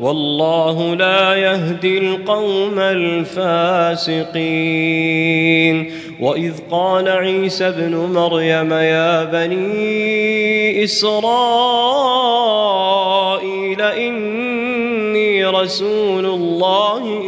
والله لا يهدي القوم الفاسقين. وإذ قال عيسى ابن مريم يا بني إسرائيل إني رسول الله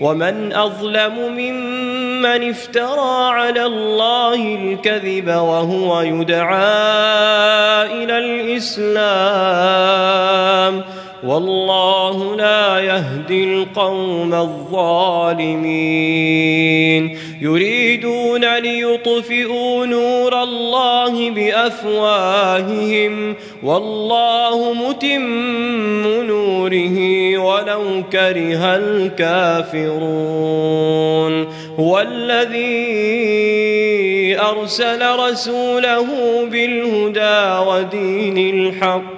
ومن أظلم ممن افترى على الله الكذب وهو يدعى إلى الإسلام والله لا يهدي القوم الظالمين. يريدون ليطفئوا نور الله بأفواههم. والله متم نوره ولو كره الكافرون. هو الذي أرسل رسوله بالهدى ودين الحق.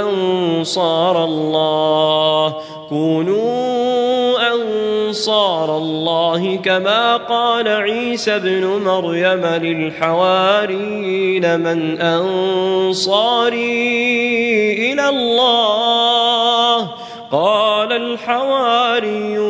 أنصار الله. كونوا أنصار الله كما قال عيسى ابن مريم للحواريين من أنصاري إلى الله. قال الحواريون